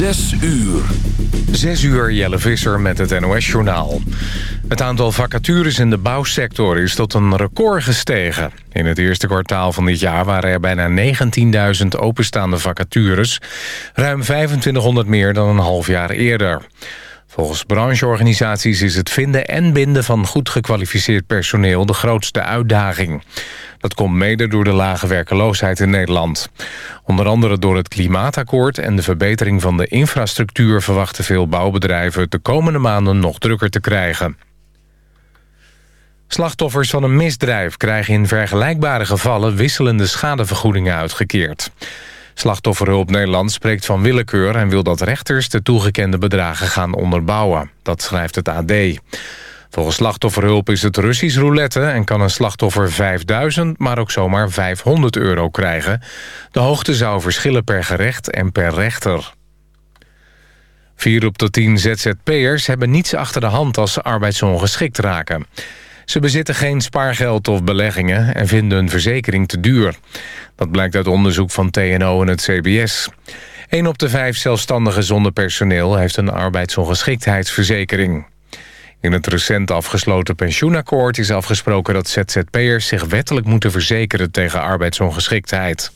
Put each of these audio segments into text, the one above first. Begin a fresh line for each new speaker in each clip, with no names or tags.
Zes uur.
Zes uur Jelle Visser met het NOS-journaal. Het aantal vacatures in de bouwsector is tot een record gestegen. In het eerste kwartaal van dit jaar waren er bijna 19.000 openstaande vacatures. Ruim 2500 meer dan een half jaar eerder. Volgens brancheorganisaties is het vinden en binden van goed gekwalificeerd personeel de grootste uitdaging. Dat komt mede door de lage werkeloosheid in Nederland. Onder andere door het klimaatakkoord en de verbetering van de infrastructuur... verwachten veel bouwbedrijven de komende maanden nog drukker te krijgen. Slachtoffers van een misdrijf krijgen in vergelijkbare gevallen... wisselende schadevergoedingen uitgekeerd. Slachtofferhulp Nederland spreekt van willekeur... en wil dat rechters de toegekende bedragen gaan onderbouwen. Dat schrijft het AD. Volgens slachtofferhulp is het Russisch roulette... en kan een slachtoffer 5000, maar ook zomaar 500 euro krijgen. De hoogte zou verschillen per gerecht en per rechter. Vier op de tien ZZP'ers hebben niets achter de hand als ze arbeidsongeschikt raken. Ze bezitten geen spaargeld of beleggingen en vinden hun verzekering te duur. Dat blijkt uit onderzoek van TNO en het CBS. Een op de vijf zelfstandigen zonder personeel heeft een arbeidsongeschiktheidsverzekering. In het recent afgesloten pensioenakkoord is afgesproken dat ZZP'ers zich wettelijk moeten verzekeren tegen arbeidsongeschiktheid.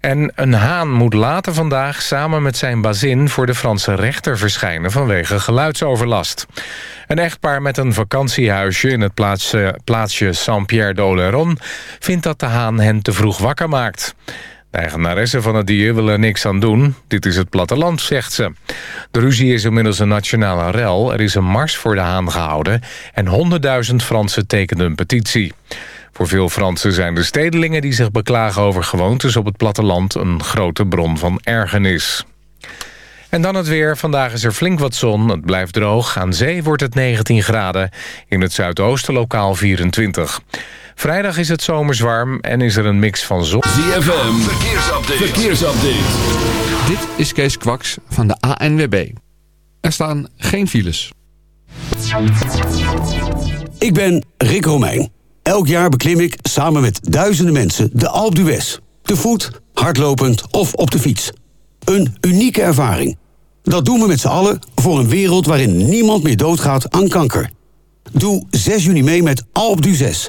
En een haan moet later vandaag samen met zijn bazin voor de Franse rechter verschijnen vanwege geluidsoverlast. Een echtpaar met een vakantiehuisje in het plaatsje, Saint-Pierre vindt dat de haan hen te vroeg wakker maakt. De eigenaresse van het dier wil er niks aan doen. Dit is het platteland, zegt ze. De ruzie is inmiddels een nationale rel. Er is een mars voor de haan gehouden... en 100.000 Fransen tekenden een petitie. Voor veel Fransen zijn de stedelingen die zich beklagen over gewoontes op het platteland... een grote bron van ergernis. En dan het weer. Vandaag is er flink wat zon. Het blijft droog. Aan zee wordt het 19 graden. In het zuidoosten lokaal 24. Vrijdag is het zomers warm en is er een mix van zon.
ZFM, verkeersupdate. verkeersupdate.
Dit is Kees Kwaks van de ANWB. Er staan geen files.
Ik ben Rick Romeijn. Elk jaar beklim ik samen met duizenden mensen de Alpe d'Huez. Te voet, hardlopend of op de fiets. Een unieke ervaring. Dat doen we met z'n allen voor een wereld waarin niemand meer doodgaat aan kanker. Doe 6 juni mee met Alpe d'Huez.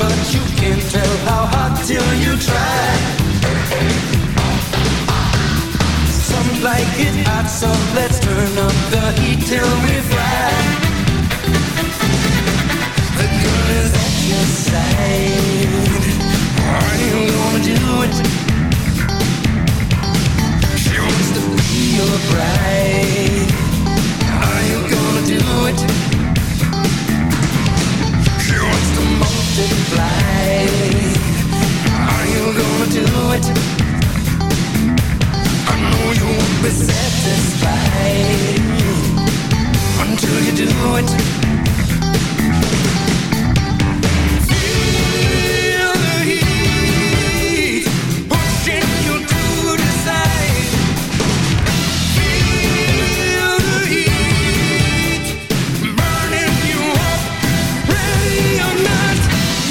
but you can't tell how hard till you try. Some like it hot, so let's turn up the heat till we
fly. The girl is at your side. Are you gonna do it? She wants to be your bride. it.
I know
you won't be
satisfied Until you do it. Feel the heat Pushing you to
Feel the heat Burning you up. Ready or not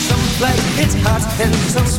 Some like it's hot and some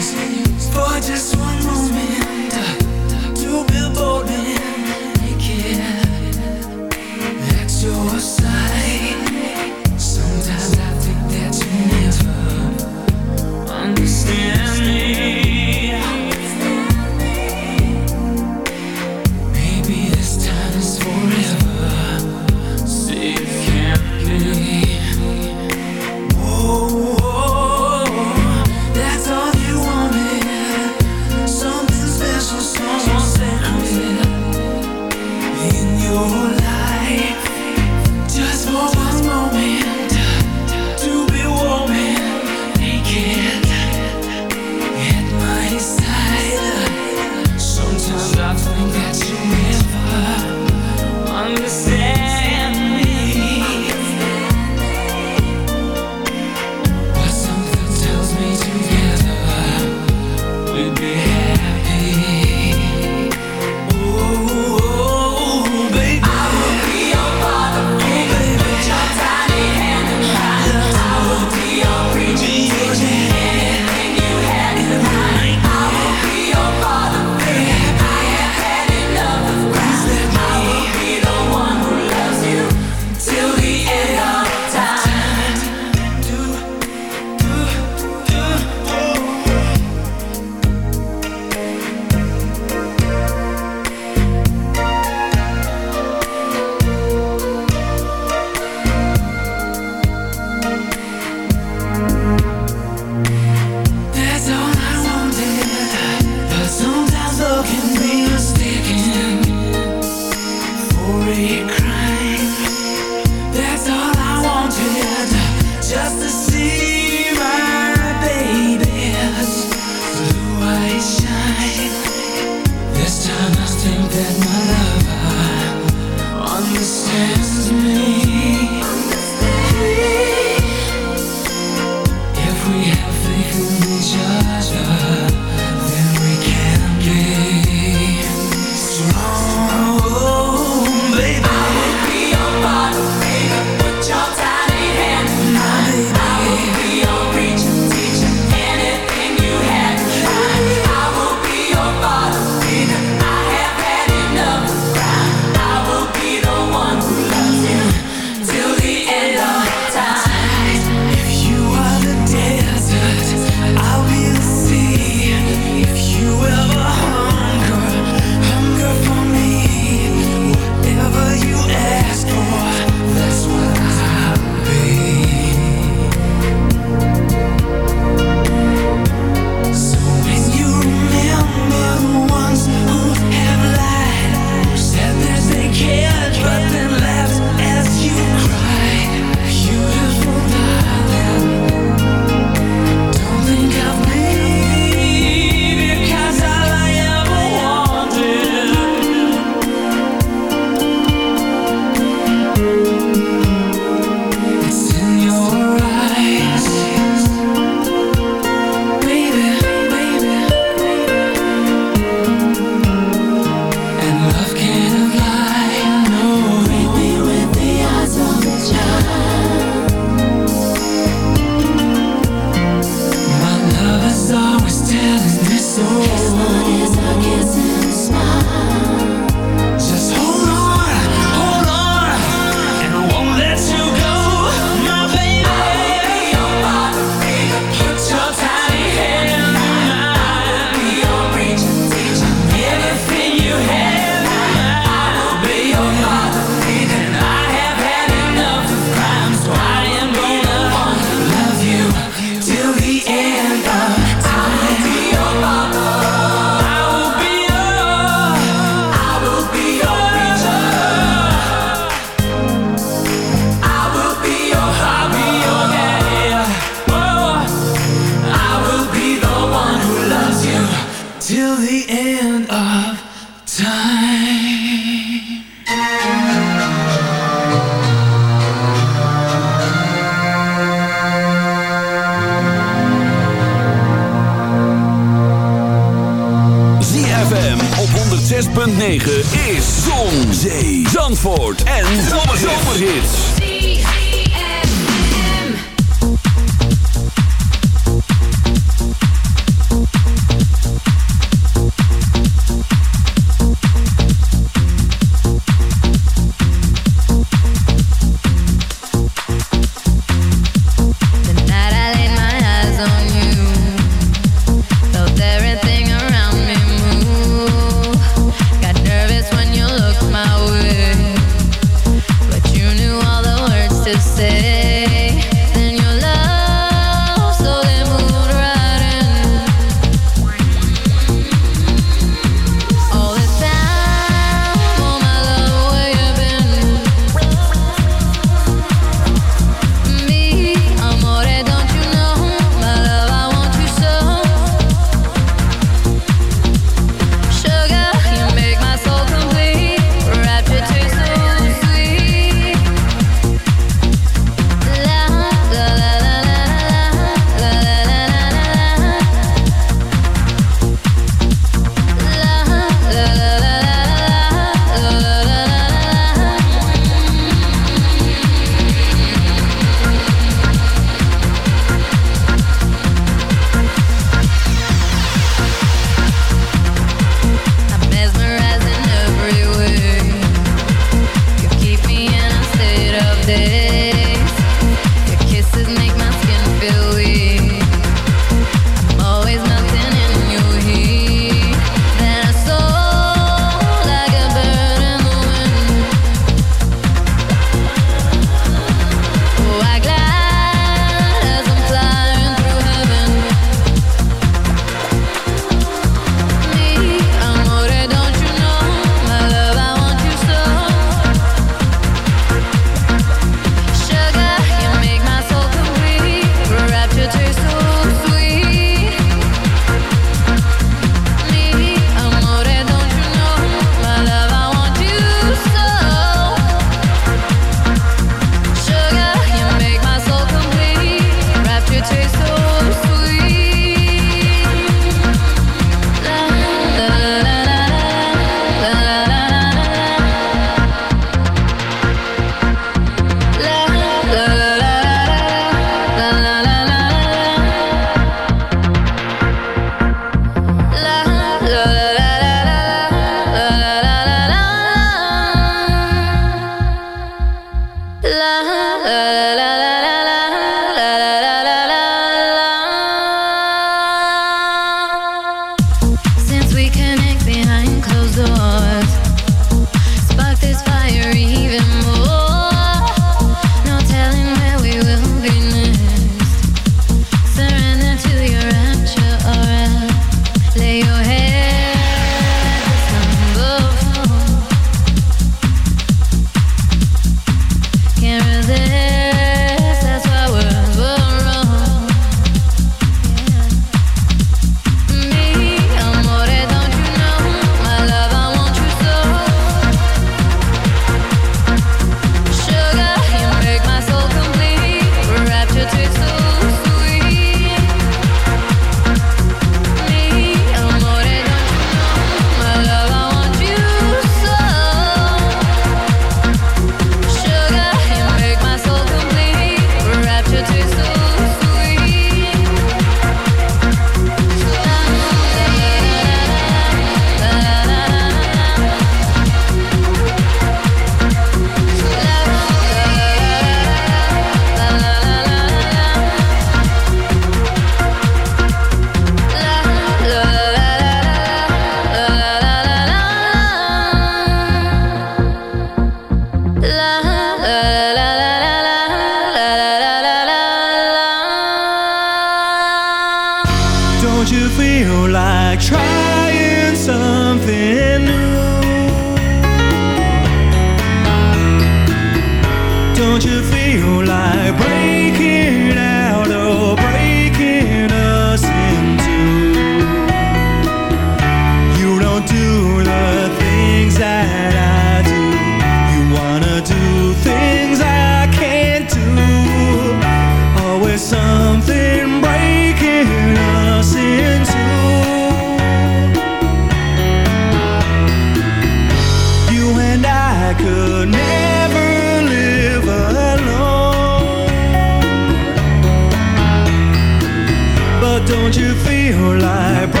You
feel like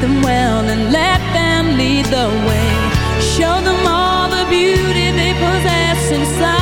them well and let them lead the way. Show them all the beauty they possess inside.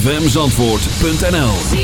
zfmzandvoort.nl